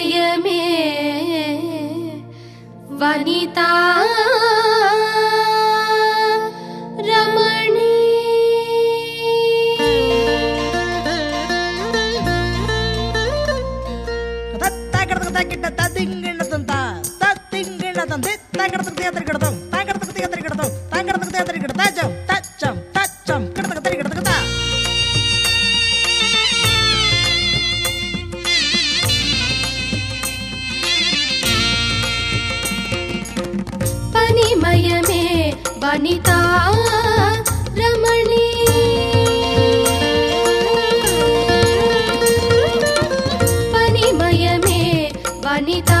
హృదయమే వనితా. రమణి. తగ్గిన తగ్గిన తగ్గిన తగ్గిన తగ్గిన తగ్గిన తగ్గిన తగ్గిన वनिता रमणी। वनिमय मे वनिता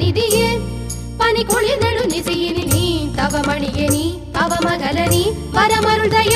ಸನ್ನಿಧಿಯೇ ಪನಿ ಕುಳಿದಳು ನಿಸಿಯಿನಿ ನೀ ತವ ಮಣಿಗೆ ನೀ ತವ ಮಗಲ ನೀ ಪರಮರುಳಯ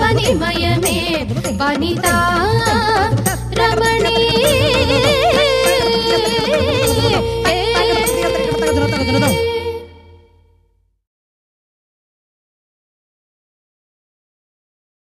वनिमयमे वनिता रमणी